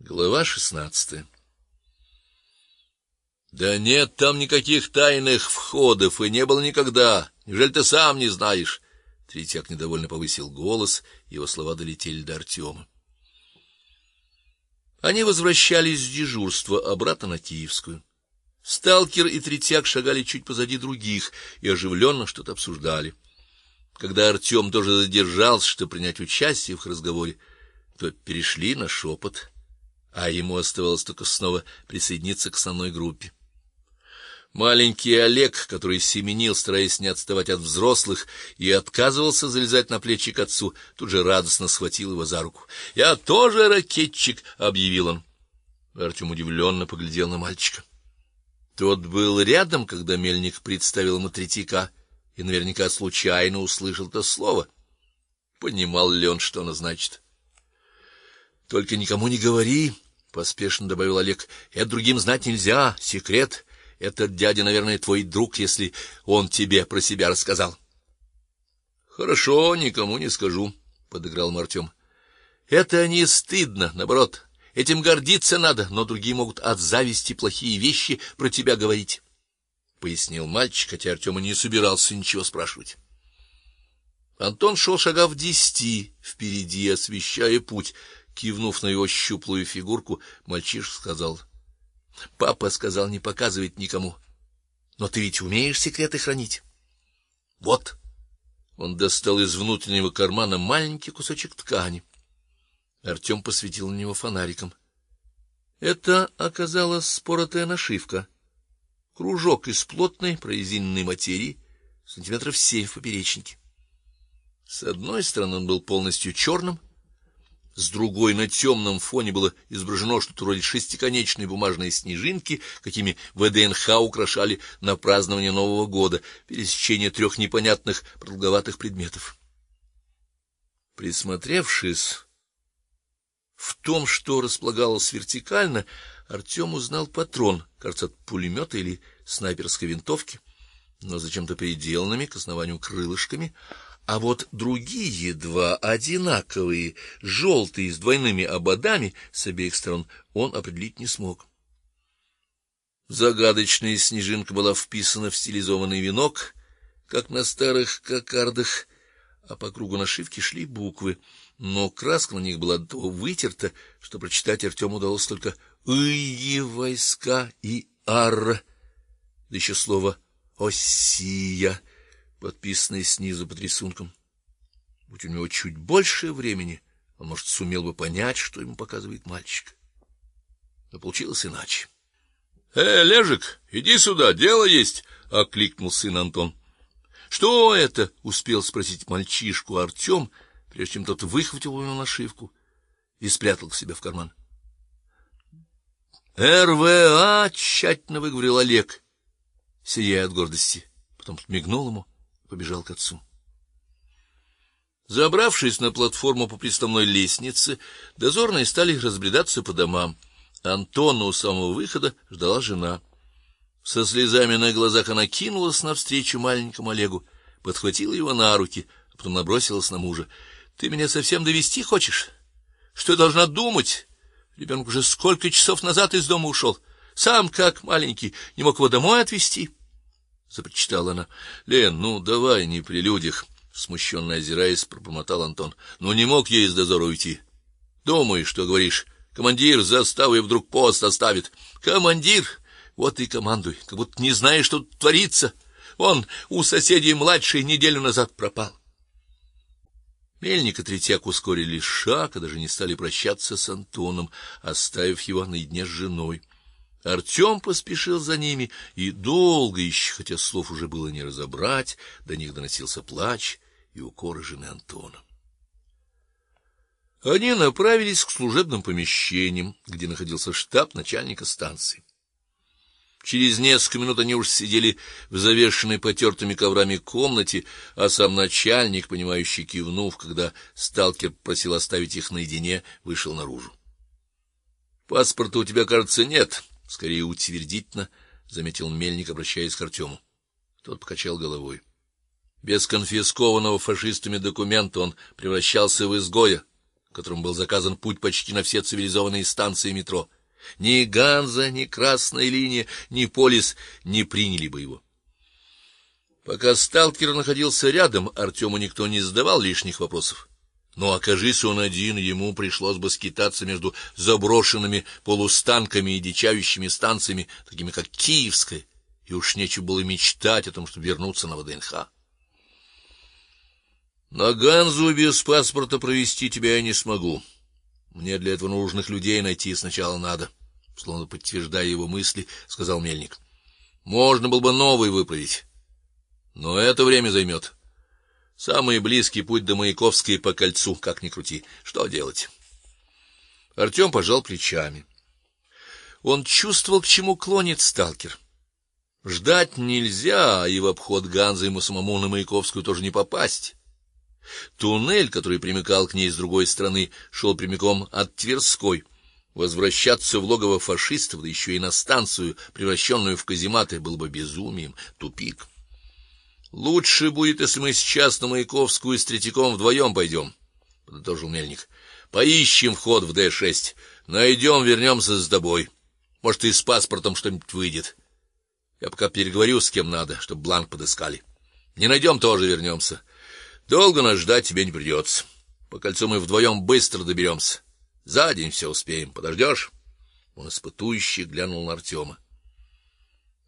Глава шестнадцатая. Да нет там никаких тайных входов и не было никогда. Неужели ты сам не знаешь? Третьяк недовольно повысил голос, его слова долетели до Артема. Они возвращались с дежурства обратно на Киевскую. Сталкер и Третьяк шагали чуть позади других и оживленно что-то обсуждали. Когда Артем тоже задержался, чтобы принять участие в разговоре, то перешли на шепот, а ему оставалось только снова присоединиться к основной группе. Маленький Олег, который семенил, стараясь не отставать от взрослых, и отказывался залезать на плечи к отцу, тут же радостно схватил его за руку. "Я тоже ракетчик", объявил он. Артем удивленно поглядел на мальчика. Тот был рядом, когда мельник представил ему Третьяка, и наверняка случайно услышал это слово. Понимал ли он, что оно значит? Только никому не говори, поспешно добавил Олег. Это другим знать нельзя, секрет. Этот дядя, наверное, твой друг, если он тебе про себя рассказал. Хорошо, никому не скажу, подыграл Артем. Это не стыдно, наоборот, этим гордиться надо, но другие могут от зависти плохие вещи про тебя говорить, пояснил мальчик, хотя Артем и не собирался ничего спрашивать. Антон шел шагав десяти впереди, освещая путь. Кивнув на его щуплую фигурку, мальчишка сказал: Папа сказал не показывать никому. Но ты ведь умеешь секреты хранить. Вот. Он достал из внутреннего кармана маленький кусочек ткани. Артем посветил на него фонариком. Это оказалась споротая нашивка. Кружок из плотной прорезиненной материи, сантиметров семь в поперечнике. С одной стороны он был полностью черным, с другой на темном фоне было изображено что-то вроде шестиконечной бумажной снежинки, какими ВДНХ украшали на празднование Нового года, пересечение трех непонятных продолговатых предметов. Присмотревшись, в том, что располагалось вертикально, Артем узнал патрон, кажется, от пулемета или снайперской винтовки, но зачем-то приделанными к основанию крылышками, а вот другие два одинаковые, желтые с двойными ободами с обеих сторон, он определить не смог. Загадочная снежинка была вписана в стилизованный венок, как на старых кокардах, а по кругу нашивки шли буквы, но краска на них была до вытерта, что прочитать Артему удалось только «Ые войска» и «Ар», да еще слово «Осия» подписанный снизу под рисунком. Будь у него чуть больше времени, он, может, сумел бы понять, что ему показывает мальчик. Но получилось иначе. "Э, Лежик, иди сюда, дело есть", окликнул сын Антон. "Что это?" успел спросить мальчишку Артем, прежде чем тот выхватил у него нашивку и спрятал к себе в карман. РВА, тщательно выговорил Олег, сияя от гордости, потом подмигнул ему побежал к отцу. Забравшись на платформу по приставной лестнице, дозорные стали разбредаться по домам. Антона у самого выхода ждала жена. Со слезами на глазах она кинулась навстречу маленькому Олегу, подхватила его на руки, а потом набросилась на мужа. Ты меня совсем довести хочешь? Что я должна думать? Ребенок уже сколько часов назад из дома ушел. Сам как маленький, не мог его домой отвезти запричитала она. Лен, ну давай не при людях, смущенно озираясь, пробормотал Антон. Ну не мог я из дозора уйти. Думаешь, что говоришь? Командир заставы вдруг пост оставит. Командир, вот и командуй, как будто не знаешь, что тут творится. Вон у соседей младший неделю назад пропал. Мельник и Третьяк ускорили шаг, и даже не стали прощаться с Антоном, оставив его наедине с женой. Артем поспешил за ними, и долго еще, хотя слов уже было не разобрать, до них доносился плач и укоры жены Антона. Они направились к служебным помещениям, где находился штаб начальника станции. Через несколько минут они уже сидели в завешенной потертыми коврами комнате, а сам начальник, понимающий кивнув, когда сталкер просил оставить их наедине, вышел наружу. Паспорта у тебя, кажется, нет, скорее утвердительно заметил мельник, обращаясь к Артему. Тот покачал головой. Без конфискованного фашистами документа он превращался в изгоя, которым был заказан путь почти на все цивилизованные станции метро. Ни Ганза, ни Красная линия, ни Полис не приняли бы его. Пока сталкер находился рядом, Артему никто не задавал лишних вопросов. Но окажись он один, ему пришлось бы скитаться между заброшенными полустанками и дичающими станциями, такими как Киевская, и уж нечего было мечтать о том, чтобы вернуться на ВДНХ. На Ганзу без паспорта провести тебя я не смогу. Мне для этого нужных людей найти сначала надо, словно подтверждая его мысли, сказал мельник. Можно было бы новый выправить. Но это время займет. Самый близкий путь до Маяковской по кольцу, как ни крути. Что делать? Артем пожал плечами. Он чувствовал, к чему клонит сталкер. Ждать нельзя, и в обход Ганзы ему самому на Маяковскую тоже не попасть. Туннель, который примыкал к ней с другой стороны, шел прямиком от Тверской. Возвращаться в логово фашистов, да еще и на станцию, превращенную в казематы, было бы безумием, тупик. Лучше будет, если мы сейчас на Маяковскую с Третьяком вдвоем пойдем», — подытожил Мельник. Поищем вход в Д6. Найдем, вернемся с тобой. Может, и с паспортом что-нибудь выйдет. Я пока переговорю с кем надо, чтобы бланк подыскали. Не найдем, тоже вернемся. Долго нас ждать тебе не придется. По кольцу мы вдвоем быстро доберемся. За день все успеем. Подождешь?» Он испытующе глянул на Артема.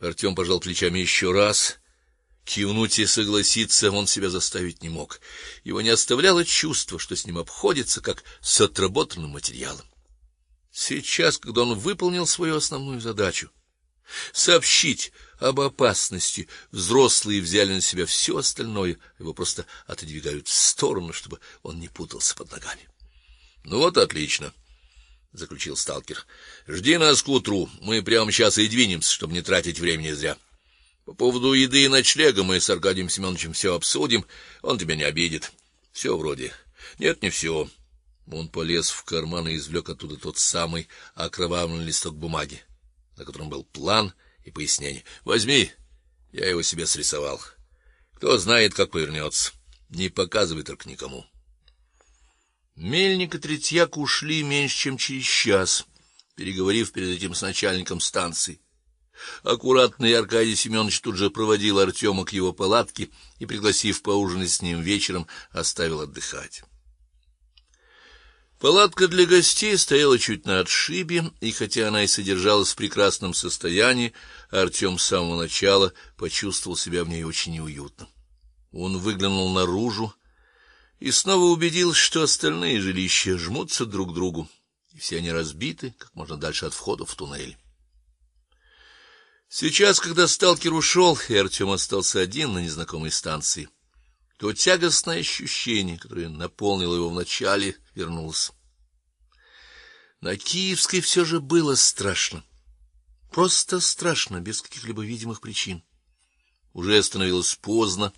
Артем пожал плечами еще раз. Кивнуть и согласиться он себя заставить не мог. Его не оставляло чувство, что с ним обходится как с отработанным материалом. Сейчас, когда он выполнил свою основную задачу сообщить об опасности. Взрослые взяли на себя все остальное, его просто отодвигают в сторону, чтобы он не путался под ногами. Ну вот отлично, заключил сталкер. Жди нас к утру, мы прямо сейчас и двинемся, чтобы не тратить времени зря. По поводу еды и ночлега мы с Аркадием Семеновичем все обсудим, он тебя не обидит. Все вроде. Нет, не все. Он полез в карман и извлек оттуда тот самый окровавленный листок бумаги, на котором был план и пояснение. Возьми, я его себе срисовал. Кто знает, как повернется. Не показывай только никому. Мельник и Третьяк ушли меньше, чем через час, переговорив перед этим с начальником станции. Аккуратный Аркадий Семенович тут же проводил Артема к его палатке и, пригласив поужинать с ним вечером, оставил отдыхать. Палатка для гостей стояла чуть на отшибе, и хотя она и содержалась в прекрасном состоянии, Артем с самого начала почувствовал себя в ней очень неуютно. Он выглянул наружу и снова убедился, что остальные жилища жмутся друг к другу, и все они разбиты как можно дальше от входа в туннель. Сейчас, когда сталкер ушел, и Артем остался один на незнакомой станции, то тягостное ощущение, которое наполнило его вначале, вернулось. На Киевской все же было страшно. Просто страшно, без каких-либо видимых причин. Уже становилось поздно,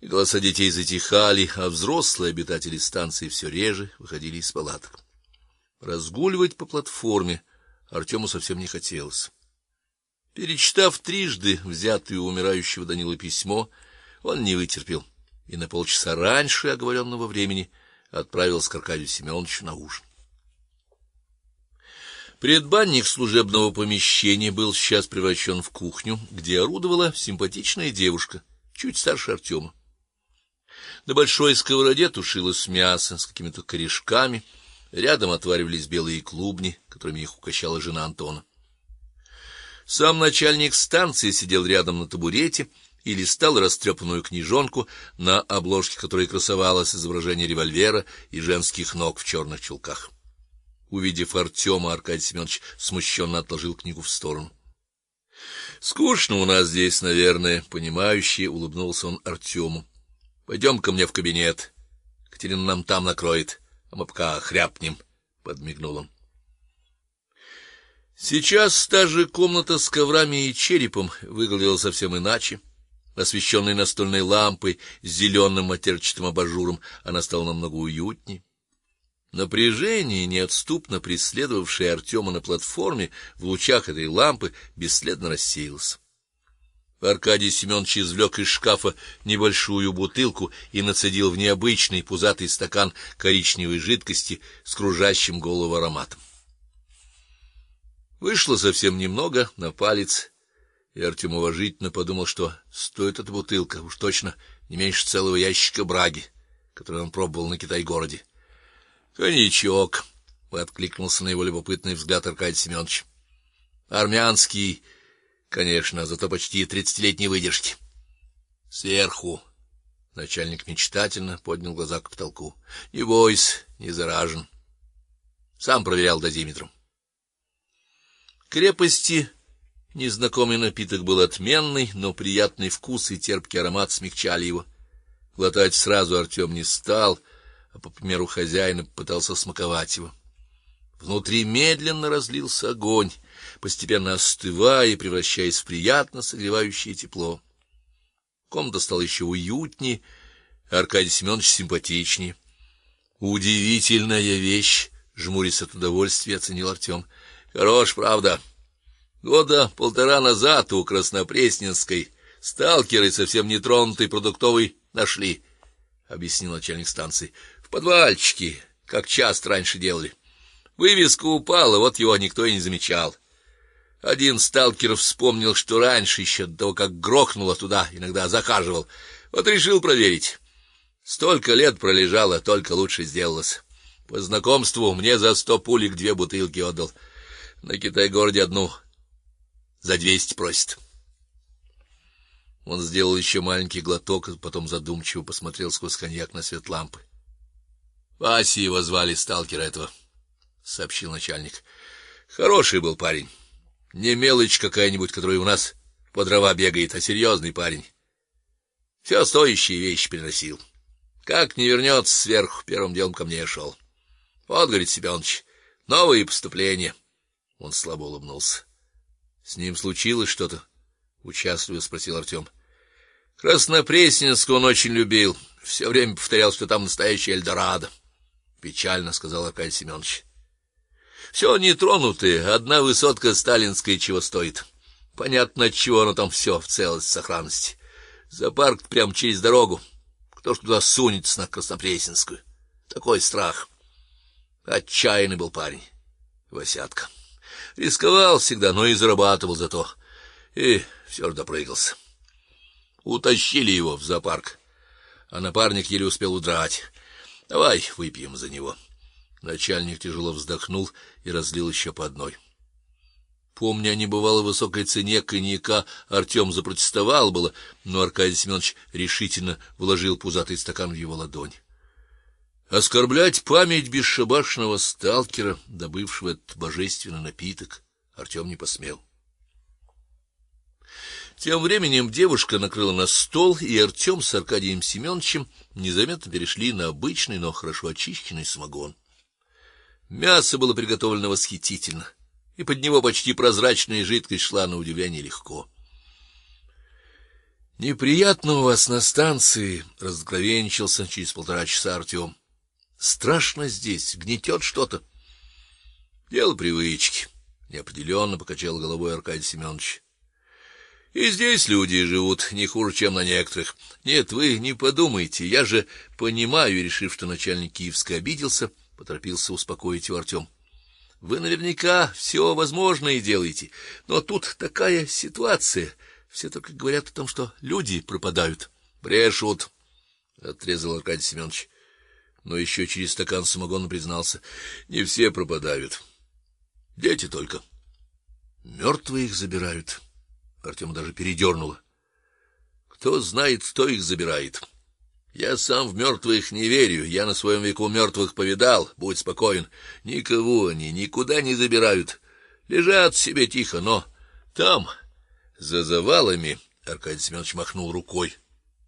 и голоса детей затихали, а взрослые обитатели станции все реже выходили из палаток. Разгуливать по платформе Артему совсем не хотелось. Перечитав трижды взятое у умирающего Данила письмо, он не вытерпел и на полчаса раньше оговоренного времени отправился к Аркадию Семеновичу на ужин. Предбанник служебного помещения был сейчас превращен в кухню, где орудовала симпатичная девушка, чуть старше Артема. На большой сковороде тушилось мясо с какими-то корешками, рядом отваривались белые клубни, которыми их угощала жена Антона. Сам начальник станции сидел рядом на табурете и листал растрепанную книжонку, на обложке которой красовалось изображение револьвера и женских ног в черных чулках. Увидев Артема, Аркадий Семенович смущенно отложил книгу в сторону. Скучно у нас здесь, наверное, понимающе улыбнулся он Артему. Пойдем ко мне в кабинет. Катерина нам там накроет, а мы пока хряпнем, подмигнул он. Сейчас та же комната с коврами и черепом выглядела совсем иначе. Освещенной настольной лампой с зеленым матерчатым абажуром, она стала намного уютнее. Напряжение, неотступно преследовавшее Артема на платформе в лучах этой лампы, бесследно рассеялось. Аркадий Семенович извлек из шкафа небольшую бутылку и нацедил в необычный пузатый стакан коричневой жидкости с кружащим голову ароматом. Вышло совсем немного, на палец, и Артем уважительно подумал, что стоит эта бутылка уж точно не меньше целого ящика браги, который он пробовал на Китай-городе. Коньячок, откликнулся на его любопытный взгляд Аркадий Семенович. Армянский Конечно, зато почти тридцатилетней выдержки. Сверху начальник мечтательно поднял глаза к потолку. Не бойся, не заражен. Сам проверял дозиметром. Крепости незнакомый напиток был отменный, но приятный вкус и терпкий аромат смягчали его. Глотать сразу Артем не стал, а по примеру хозяина пытался смаковать его. Внутри медленно разлился огонь постепенно остывая и превращаясь в приятно согревающее тепло. Комната стала еще уютнее, а Аркадий Семенович симпатичнее. Удивительная вещь, жмурясь от удовольствия, оценил Артем. Хорош, правда. Года полтора назад у Краснопресненской сталкеры совсем нетронутый продуктовый нашли, объяснил начальник станции. В подвальчике, как часто раньше делали. Вывеска упала, вот его никто и не замечал. Один сталкер вспомнил, что раньше еще до того, как грохнуло туда, иногда захаживал. Вот решил проверить. Столько лет пролежало, только лучше сделалось. По знакомству мне за сто пулек две бутылки отдал. На Китай-городе одну за двести просит. Он сделал еще маленький глоток, потом задумчиво посмотрел сквозь коньяк на свет лампы. Вася его звали сталкера этого, сообщил начальник. Хороший был парень. Не мелочь какая-нибудь, которая у нас по дрова бегает, а серьезный парень. Все стоящие вещи приносил. Как не вернется сверху, первым делом ко мне шел. Вот, говорит Семёныч, новые поступления. Он слабо улыбнулся. С ним случилось что-то? участливо спросил Артем. Краснопресненск он очень любил, все время повторял, что там настоящий Эльдорадо. Печально сказал Аркадий Семенович. Все нетронутое, одна высотка сталинская чего стоит. Понятно, от чего оно там все в целости сохранности. Зоопарк прямо через дорогу. Кто ж туда сунется на Краснопресненскую? Такой страх. Отчаянный был парень. Васятка. Рисковал всегда, но и зарабатывал зато. И все же допрыгался. Утащили его в зоопарк. А напарник еле успел удрать. Давай выпьем за него. Начальник тяжело вздохнул и разлил еще по одной. Помня о небывалой высокой цене коньяка, Артем запротестовал было, но Аркадий Семенович решительно вложил пузатый стакан в его ладонь. Оскорблять память бесшабашного сталкера, добывшего этот божественный напиток, Артем не посмел. Тем временем девушка накрыла на стол, и Артем с Аркадием Семеновичем незаметно перешли на обычный, но хорошо очищенный самогон. Мясо было приготовлено восхитительно, и под него почти прозрачная жидкость шла на удивление легко. Неприятно у вас на станции, разгровенчился через полтора часа Артем. Страшно здесь, гнетет что-то. Дело привычки, неопределенно покачал головой Аркадий Семенович. И здесь люди живут не хуже, чем на некоторых. Нет, вы не подумайте, я же понимаю, решив, что начальник Киевска обиделся, поторопился успокоить его Артем. Вы наверняка все возможное делаете, но тут такая ситуация. Все только говорят о том, что люди пропадают. Брешут, отрезал Аркадий Семенович. Но еще через стакан самогона признался: не все пропадают. Дети только. Мертвые их забирают. Артема даже передернуло. Кто знает, кто их забирает? Я сам в мертвых не верю, я на своем веку мертвых повидал, будь спокоен. Никого они никуда не забирают. Лежат себе тихо, но там за завалами Аркадий Семенович махнул рукой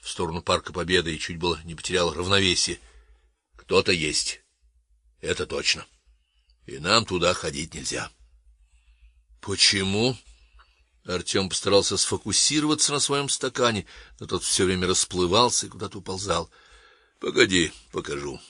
в сторону парка Победы и чуть было не потерял равновесие. Кто-то есть. Это точно. И нам туда ходить нельзя. Почему? Артем постарался сфокусироваться на своем стакане, но тот все время расплывался и куда-то уползал. Погоди, покажу.